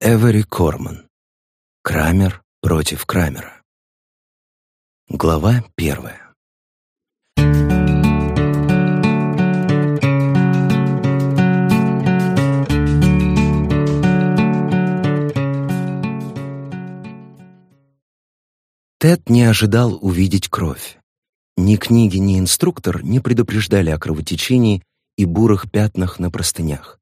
Эвери Корман. Крамер против Крамера. Глава первая. Тед не ожидал увидеть кровь. Ни книги, ни инструктор не предупреждали о кровотечении и бурых пятнах на простынях.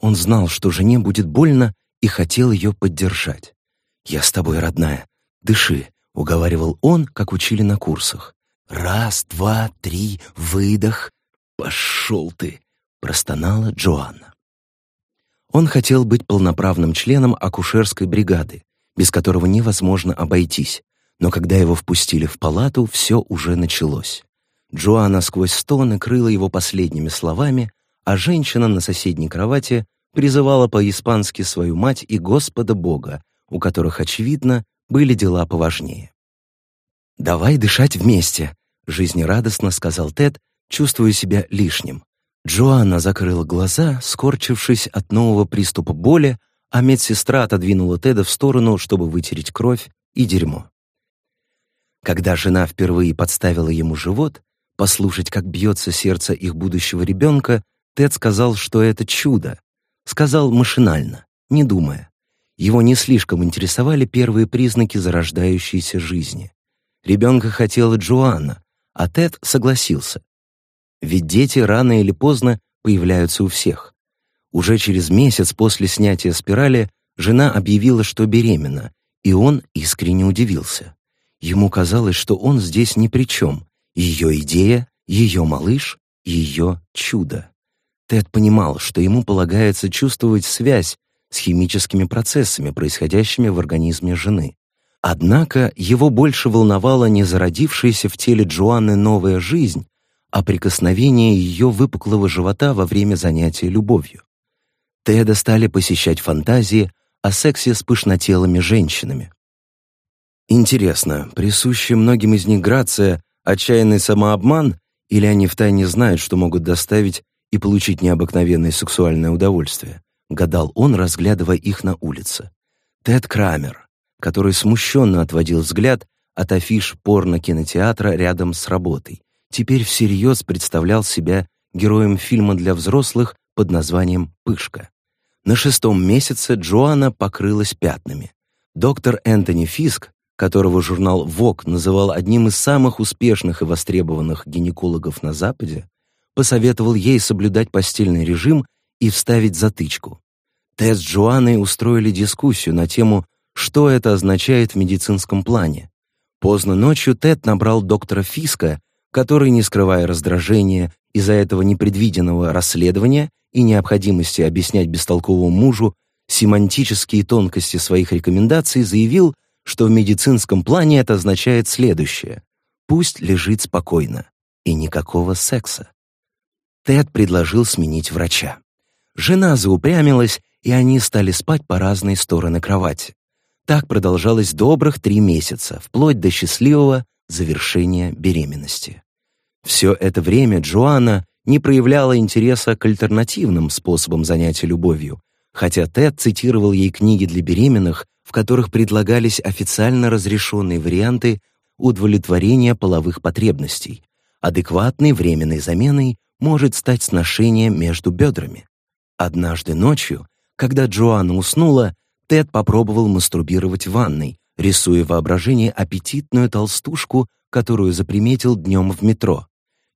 Он знал, что жене будет больно, и хотел ее поддержать. «Я с тобой, родная. Дыши», — уговаривал он, как учили на курсах. «Раз, два, три, выдох. Пошел ты», — простонала Джоанна. Он хотел быть полноправным членом акушерской бригады, без которого невозможно обойтись, но когда его впустили в палату, все уже началось. Джоанна сквозь стоны крыла его последними словами, а женщина на соседней кровати призывала по-испански свою мать и Господа Бога, у которых, очевидно, были дела поважнее. «Давай дышать вместе», — жизнерадостно сказал Тед, чувствуя себя лишним. Джоанна закрыла глаза, скорчившись от нового приступа боли, а медсестра отодвинула Теда в сторону, чтобы вытереть кровь и дерьмо. Когда жена впервые подставила ему живот, послушать, как бьется сердце их будущего ребенка, Тед сказал, что это чудо, Сказал машинально, не думая. Его не слишком интересовали первые признаки зарождающейся жизни. Ребенка хотела Джоанна, а Тед согласился. Ведь дети рано или поздно появляются у всех. Уже через месяц после снятия спирали жена объявила, что беременна, и он искренне удивился. Ему казалось, что он здесь ни при чем. Ее идея, ее малыш, ее чудо. Тед понимал, что ему полагается чувствовать связь с химическими процессами, происходящими в организме жены. Однако его больше волновала не зародившаяся в теле Джоанны новая жизнь, а прикосновение ее выпуклого живота во время занятия любовью. Теда стали посещать фантазии о сексе с пышнотелыми женщинами. Интересно, присущая многим из них грация, отчаянный самообман, или они втайне знают, что могут доставить и получить необыкновенное сексуальное удовольствие, гадал он, разглядывая их на улице. Тед Крамер, который смущенно отводил взгляд от афиш порно-кинотеатра рядом с работой, теперь всерьез представлял себя героем фильма для взрослых под названием «Пышка». На шестом месяце Джоанна покрылась пятнами. Доктор Энтони Фиск, которого журнал Vogue называл одним из самых успешных и востребованных гинекологов на Западе, посоветовал ей соблюдать постельный режим и вставить затычку. Тесс с Джоанной устроили дискуссию на тему, что это означает в медицинском плане. Поздно ночью Тед набрал доктора Фиска, который, не скрывая раздражения из-за этого непредвиденного расследования и необходимости объяснять бестолковому мужу семантические тонкости своих рекомендаций, заявил, что в медицинском плане это означает следующее. Пусть лежит спокойно. И никакого секса. Тед предложил сменить врача. Жена заупрямилась, и они стали спать по разные стороны кровати. Так продолжалось добрых три месяца, вплоть до счастливого завершения беременности. Все это время Джоанна не проявляла интереса к альтернативным способам занятия любовью, хотя Тед цитировал ей книги для беременных, в которых предлагались официально разрешенные варианты удовлетворения половых потребностей, адекватной временной заменой может стать сношение между бедрами. Однажды ночью, когда Джоанна уснула, Тед попробовал мастурбировать в ванной, рисуя в воображении аппетитную толстушку, которую заприметил днем в метро.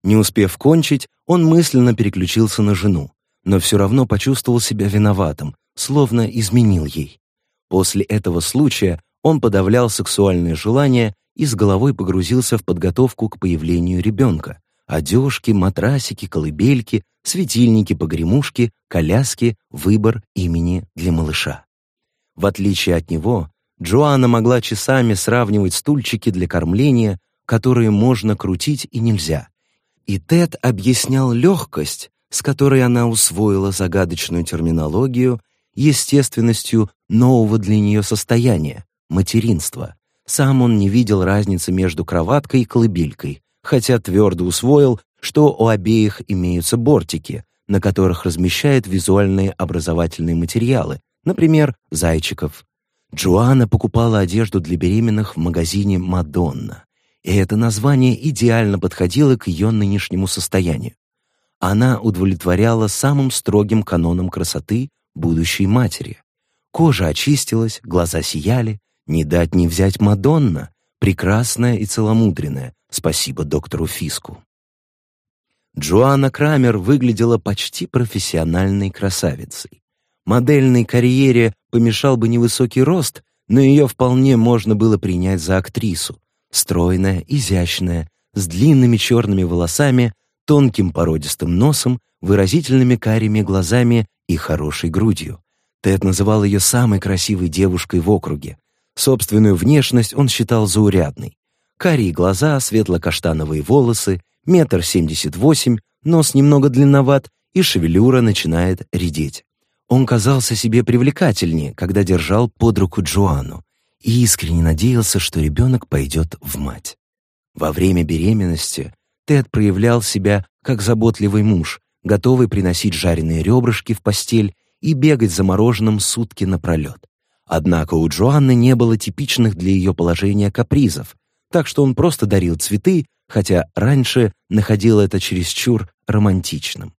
Не успев кончить, он мысленно переключился на жену, но все равно почувствовал себя виноватым, словно изменил ей. После этого случая он подавлял сексуальные желания и с головой погрузился в подготовку к появлению ребенка, Одежки, матрасики, колыбельки, светильники, погремушки, коляски, выбор имени для малыша. В отличие от него, Джоанна могла часами сравнивать стульчики для кормления, которые можно крутить и нельзя. И Тед объяснял легкость, с которой она усвоила загадочную терминологию, естественностью нового для нее состояния — материнства. Сам он не видел разницы между кроваткой и колыбелькой, хотя твердо усвоил, что у обеих имеются бортики, на которых размещают визуальные образовательные материалы, например, зайчиков. Джоанна покупала одежду для беременных в магазине «Мадонна», и это название идеально подходило к ее нынешнему состоянию. Она удовлетворяла самым строгим канонам красоты будущей матери. Кожа очистилась, глаза сияли, не дать не взять Мадонна, прекрасная и целомудренная, спасибо доктору Фиску. Джоанна Крамер выглядела почти профессиональной красавицей. Модельной карьере помешал бы невысокий рост, но ее вполне можно было принять за актрису. Стройная, изящная, с длинными черными волосами, тонким породистым носом, выразительными карими глазами и хорошей грудью. Тед называл ее самой красивой девушкой в округе. Собственную внешность он считал заурядной. Карие глаза, светло-каштановые волосы, метр семьдесят восемь, нос немного длинноват, и шевелюра начинает редеть. Он казался себе привлекательнее, когда держал под руку Джоанну, и искренне надеялся, что ребенок пойдет в мать. Во время беременности Тед проявлял себя как заботливый муж, готовый приносить жареные ребрышки в постель и бегать за мороженым сутки напролет. Однако у Джоанны не было типичных для ее положения капризов, так что он просто дарил цветы, хотя раньше находил это чересчур романтичным.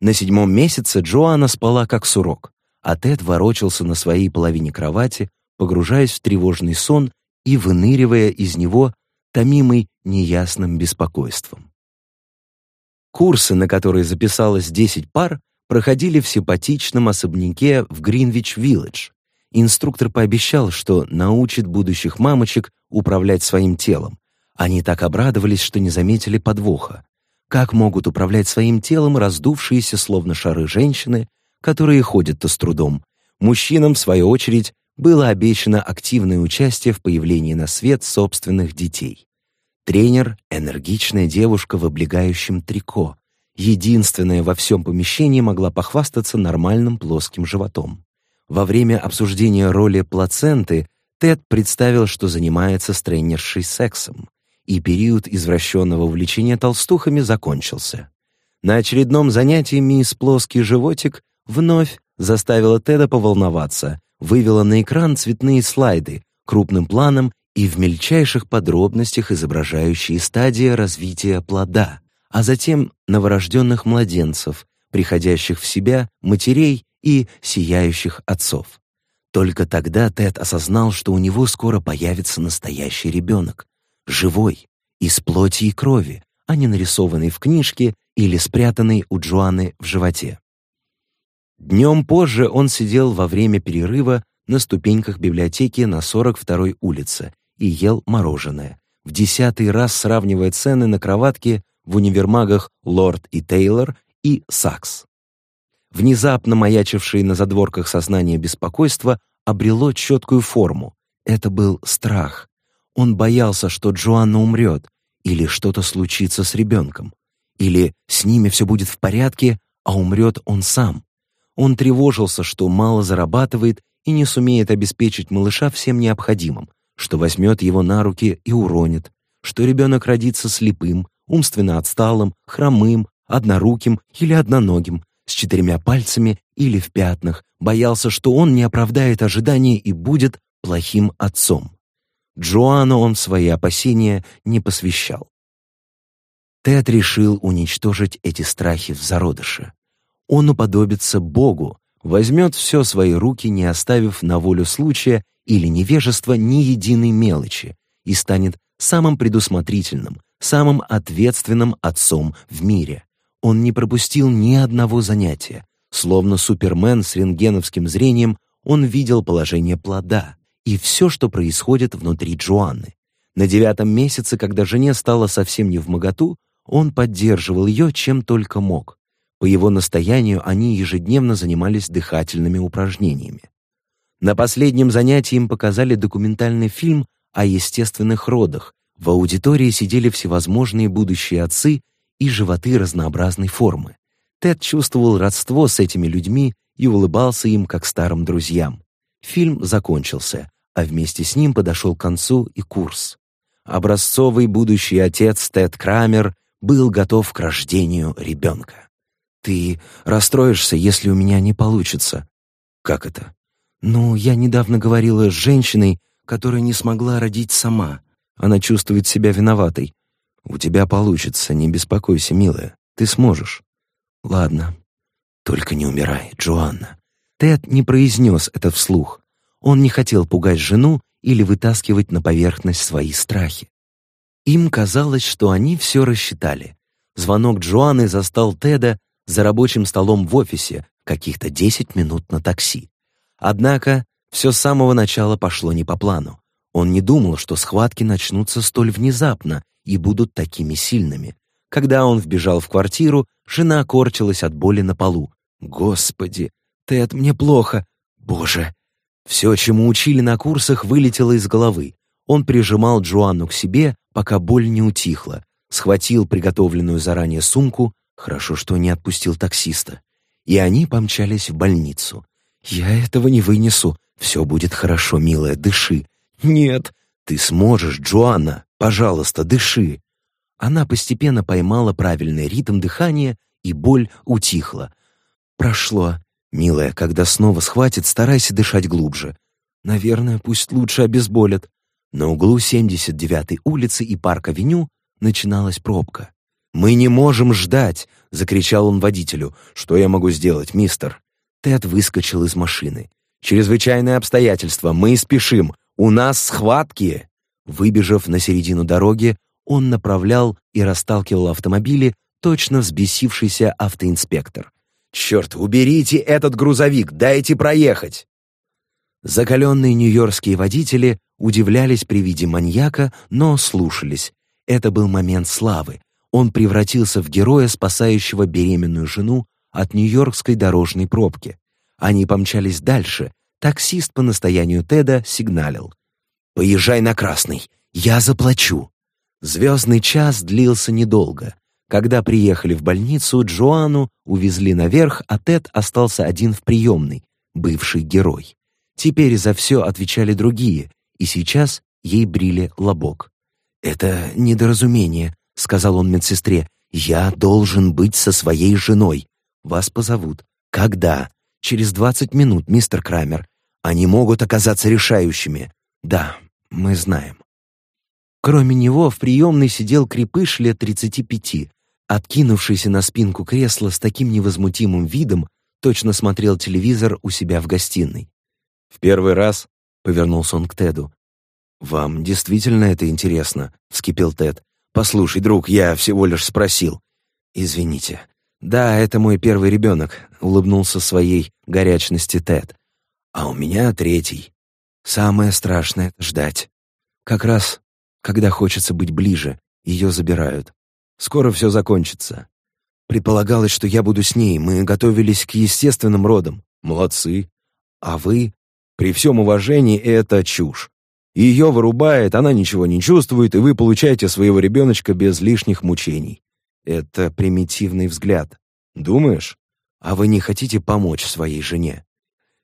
На седьмом месяце Джоанна спала как сурок, а Тед ворочался на своей половине кровати, погружаясь в тревожный сон и выныривая из него, томимый неясным беспокойством. Курсы, на которые записалось 10 пар, проходили в симпатичном особняке в Гринвич-Виллидж. Инструктор пообещал, что научит будущих мамочек управлять своим телом. Они так обрадовались, что не заметили подвоха. Как могут управлять своим телом раздувшиеся словно шары женщины, которые ходят-то с трудом? Мужчинам, в свою очередь, было обещано активное участие в появлении на свет собственных детей. Тренер — энергичная девушка в облегающем трико. Единственная во всем помещении могла похвастаться нормальным плоским животом. Во время обсуждения роли плаценты Тед представил, что занимается с тренершей сексом, и период извращенного увлечения толстухами закончился. На очередном занятии мисс Плоский животик вновь заставила Теда поволноваться, вывела на экран цветные слайды, крупным планом и в мельчайших подробностях изображающие стадии развития плода, а затем новорожденных младенцев, приходящих в себя матерей и сияющих отцов. Только тогда Тед осознал, что у него скоро появится настоящий ребенок, живой, из плоти и крови, а не нарисованный в книжке или спрятанный у Джоанны в животе. Днем позже он сидел во время перерыва на ступеньках библиотеки на 42-й улице и ел мороженое, в десятый раз сравнивая цены на кроватке в универмагах «Лорд» и «Тейлор» и «Сакс». Внезапно маячившее на задворках сознания беспокойство обрело четкую форму. Это был страх. Он боялся, что Джоанна умрет, или что-то случится с ребенком, или с ними все будет в порядке, а умрет он сам. Он тревожился, что мало зарабатывает и не сумеет обеспечить малыша всем необходимым, что возьмет его на руки и уронит, что ребенок родится слепым, умственно отсталым, хромым, одноруким или одноногим, с четырьмя пальцами или в пятнах, боялся, что он не оправдает ожиданий и будет плохим отцом. Джоанну он свои опасения не посвящал. Тед решил уничтожить эти страхи в зародыше. Он уподобится Богу, возьмет все свои руки, не оставив на волю случая или невежества ни единой мелочи, и станет самым предусмотрительным, самым ответственным отцом в мире. Он не пропустил ни одного занятия. Словно супермен с рентгеновским зрением, он видел положение плода и все, что происходит внутри Джоанны. На девятом месяце, когда жене стало совсем не в моготу, он поддерживал ее чем только мог. По его настоянию они ежедневно занимались дыхательными упражнениями. На последнем занятии им показали документальный фильм о естественных родах. В аудитории сидели всевозможные будущие отцы и животы разнообразной формы. Тед чувствовал родство с этими людьми и улыбался им, как старым друзьям. Фильм закончился, а вместе с ним подошел к концу и курс. Образцовый будущий отец Тед Крамер был готов к рождению ребенка. «Ты расстроишься, если у меня не получится». «Как это?» «Ну, я недавно говорила с женщиной, которая не смогла родить сама. Она чувствует себя виноватой. У тебя получится, не беспокойся, милая. Ты сможешь». «Ладно. Только не умирай, Джоанна». Тед не произнес это вслух. Он не хотел пугать жену или вытаскивать на поверхность свои страхи. Им казалось, что они все рассчитали. Звонок Джоанны застал Теда за рабочим столом в офисе, каких-то 10 минут на такси. Однако все с самого начала пошло не по плану. Он не думал, что схватки начнутся столь внезапно и будут такими сильными. Когда он вбежал в квартиру, жена корчилась от боли на полу. «Господи, Тед, мне плохо! Боже!» Все, чему учили на курсах, вылетело из головы. Он прижимал Джоанну к себе, пока боль не утихла, схватил приготовленную заранее сумку, хорошо, что не отпустил таксиста, и они помчались в больницу. «Я этого не вынесу. Все будет хорошо, милая, дыши». «Нет, ты сможешь, Джоанна. Пожалуйста, дыши». Она постепенно поймала правильный ритм дыхания, и боль утихла. «Прошло. Милая, когда снова схватит, старайся дышать глубже. Наверное, пусть лучше обезболят». На углу 79-й улицы и парк-авеню начиналась пробка. «Мы не можем ждать!» — закричал он водителю. «Что я могу сделать, мистер?» Тед выскочил из машины. «Чрезвычайное обстоятельство. Мы спешим. У нас схватки!» Выбежав на середину дороги, он направлял и расталкивал автомобили, точно взбесившийся автоинспектор. «Черт, уберите этот грузовик, дайте проехать!» Закаленные нью-йоркские водители удивлялись при виде маньяка, но слушались. Это был момент славы. Он превратился в героя, спасающего беременную жену от нью-йоркской дорожной пробки. Они помчались дальше. Таксист по настоянию Теда сигналил. «Поезжай на красный, я заплачу». Звездный час длился недолго. Когда приехали в больницу, Джоанну увезли наверх, а Тед остался один в приемной, бывший герой. Теперь за все отвечали другие, и сейчас ей брили лобок. «Это недоразумение», — сказал он медсестре. «Я должен быть со своей женой. Вас позовут. Когда? Через двадцать минут, мистер Крамер. Они могут оказаться решающими. Да, мы знаем». Кроме него в приемной сидел крепыш лет тридцати пяти, откинувшийся на спинку кресла с таким невозмутимым видом, точно смотрел телевизор у себя в гостиной. В первый раз повернулся он к Теду. «Вам действительно это интересно?» — вскипел Тед. «Послушай, друг, я всего лишь спросил». «Извините». «Да, это мой первый ребенок», — улыбнулся своей горячности Тед. «А у меня третий. Самое страшное — ждать. Как раз, когда хочется быть ближе, ее забирают. Скоро все закончится. Предполагалось, что я буду с ней, мы готовились к естественным родам. Молодцы. А вы? При всем уважении, это чушь. Ее вырубает, она ничего не чувствует, и вы получаете своего ребеночка без лишних мучений. Это примитивный взгляд. Думаешь? А вы не хотите помочь своей жене?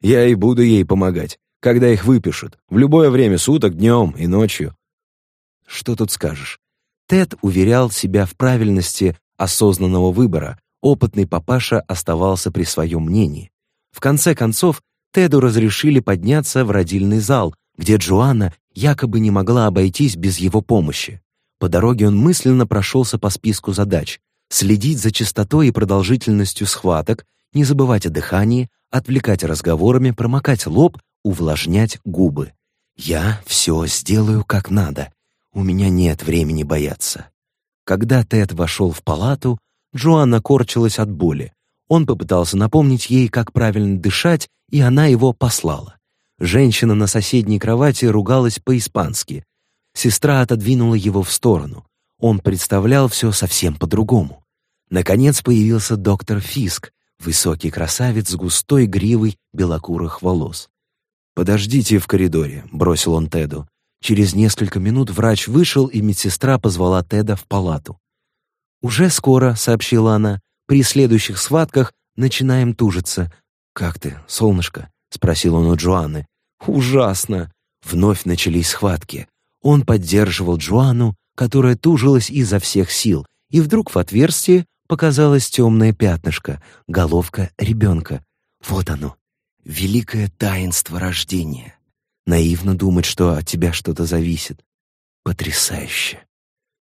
Я и буду ей помогать, когда их выпишут, в любое время суток, днем и ночью. Что тут скажешь? Тед уверял себя в правильности осознанного выбора, опытный папаша оставался при своем мнении. В конце концов, Теду разрешили подняться в родильный зал, где Джоанна якобы не могла обойтись без его помощи. По дороге он мысленно прошелся по списку задач: следить за частотой и продолжительностью схваток, не забывать о дыхании, отвлекать разговорами, промокать лоб, увлажнять губы. Я все сделаю как надо. У меня нет времени бояться. Когда Тед вошел в палату, Джоанна корчилась от боли. Он попытался напомнить ей, как правильно дышать, и она его послала. Женщина на соседней кровати ругалась по-испански. Сестра отодвинула его в сторону. Он представлял все совсем по-другому. Наконец появился доктор Фиск, высокий красавец с густой гривой белокурых волос. «Подождите в коридоре», — бросил он Теду. Через несколько минут врач вышел, и медсестра позвала Теда в палату. «Уже скоро», — сообщила она, — «при следующих схватках начинаем тужиться. Как ты, солнышко?» — спросил он у Джоанны. «Ужасно!» Вновь начались схватки. Он поддерживал Джоанну, которая тужилась изо всех сил, и вдруг в отверстии показалось темное пятнышко, головка ребенка. Вот оно. Великое таинство рождения. Наивно думать, что от тебя что-то зависит. Потрясающе.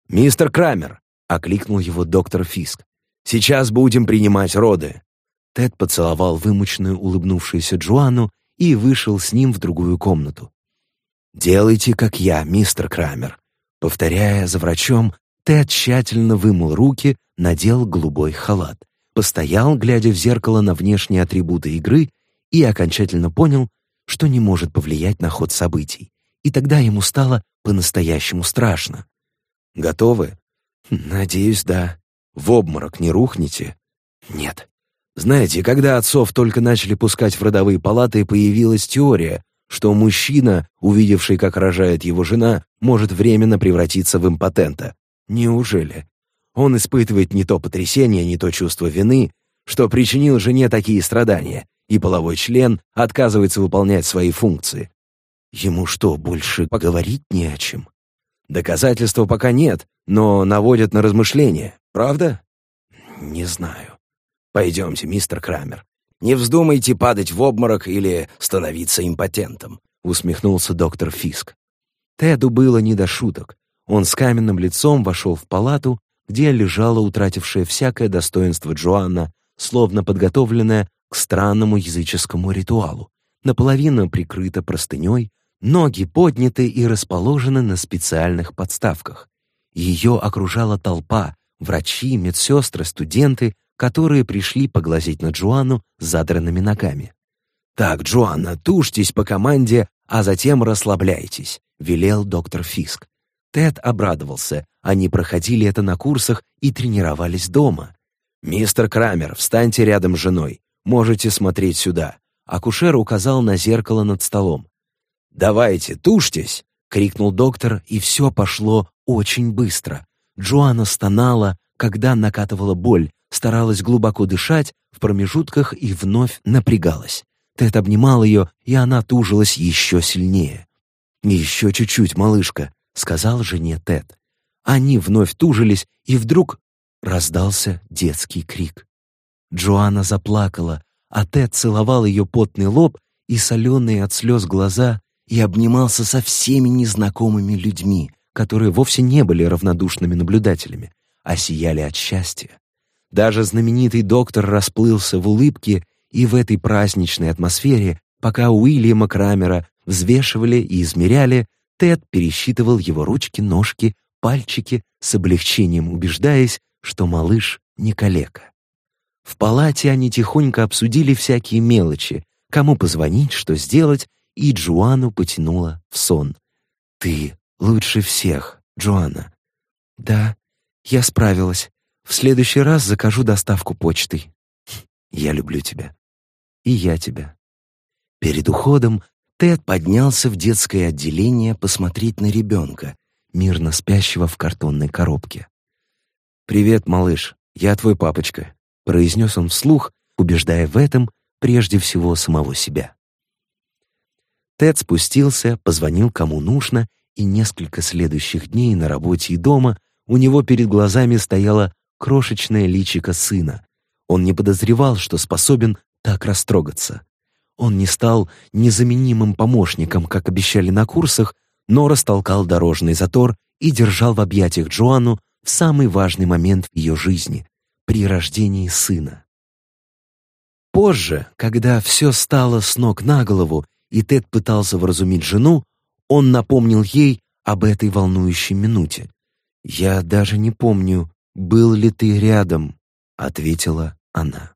«Мистер Крамер!» — окликнул его доктор Фиск. «Сейчас будем принимать роды». Тед поцеловал вымученную улыбнувшуюся Джоанну и вышел с ним в другую комнату. «Делайте, как я, мистер Крамер». Повторяя за врачом, Тед тщательно вымыл руки, надел голубой халат, постоял, глядя в зеркало на внешние атрибуты игры, и окончательно понял, что не может повлиять на ход событий. И тогда ему стало по-настоящему страшно. «Готовы?» «Надеюсь, да». «В обморок не рухнете?» «Нет». Знаете, когда отцов только начали пускать в родовые палаты, появилась теория, что мужчина, увидевший, как рожает его жена, может временно превратиться в импотента. Неужели? Он испытывает не то потрясение, не то чувство вины, что причинил жене такие страдания, и половой член отказывается выполнять свои функции. Ему что, больше поговорить не о чем? Доказательства пока нет, но наводят на размышления, правда? Не знаю. Пойдемте, мистер Крамер. Не вздумайте падать в обморок или становиться импотентом, усмехнулся доктор Фиск. Теду было не до шуток. Он с каменным лицом вошел в палату, где лежала утратившая всякое достоинство Джоанна, словно подготовленная к странному языческому ритуалу, наполовину прикрыта простыней, ноги подняты и расположены на специальных подставках. Ее окружала толпа, врачи, медсестры, студенты, которые пришли поглазеть на Джоанну задранными ногами. «Так, Джоанна, тушьтесь по команде, а затем расслабляйтесь», — велел доктор Фиск. Тед обрадовался. Они проходили это на курсах и тренировались дома. «Мистер Крамер, встаньте рядом с женой. Можете смотреть сюда». Акушер указал на зеркало над столом. «Давайте, тушьтесь!» — крикнул доктор, и все пошло очень быстро. Джоанна стонала, когда накатывала боль, старалась глубоко дышать в промежутках и вновь напрягалась. Тед обнимал ее, и она тужилась еще сильнее. «Еще чуть-чуть, малышка», — сказал жене Тед. Они вновь тужились, и вдруг раздался детский крик. Джоанна заплакала, а Тед целовал ее потный лоб и соленые от слез глаза и обнимался со всеми незнакомыми людьми, которые вовсе не были равнодушными наблюдателями, а сияли от счастья. Даже знаменитый доктор расплылся в улыбке, и в этой праздничной атмосфере, пока Уильяма Крамера взвешивали и измеряли, Тед пересчитывал его ручки, ножки, пальчики, с облегчением убеждаясь, что малыш не калека. В палате они тихонько обсудили всякие мелочи, кому позвонить, что сделать, и Джоанну потянула в сон. «Ты лучше всех, Джоанна». «Да, я справилась. В следующий раз закажу доставку почтой. Я люблю тебя. И я тебя». Перед уходом Тед поднялся в детское отделение посмотреть на ребенка, мирно спящего в картонной коробке. «Привет, малыш, я твой папочка», — произнес он вслух, убеждая в этом прежде всего самого себя. Тед спустился, позвонил кому нужно, и несколько следующих дней на работе и дома у него перед глазами стояло крошечное личико сына. Он не подозревал, что способен так растрогаться. Он не стал незаменимым помощником, как обещали на курсах, но растолкал дорожный затор и держал в объятиях Джоанну в самый важный момент в ее жизни — при рождении сына. Позже, когда все стало с ног на голову, и Тед пытался вразумить жену, он напомнил ей об этой волнующей минуте. «Я даже не помню, был ли ты рядом», — ответила она.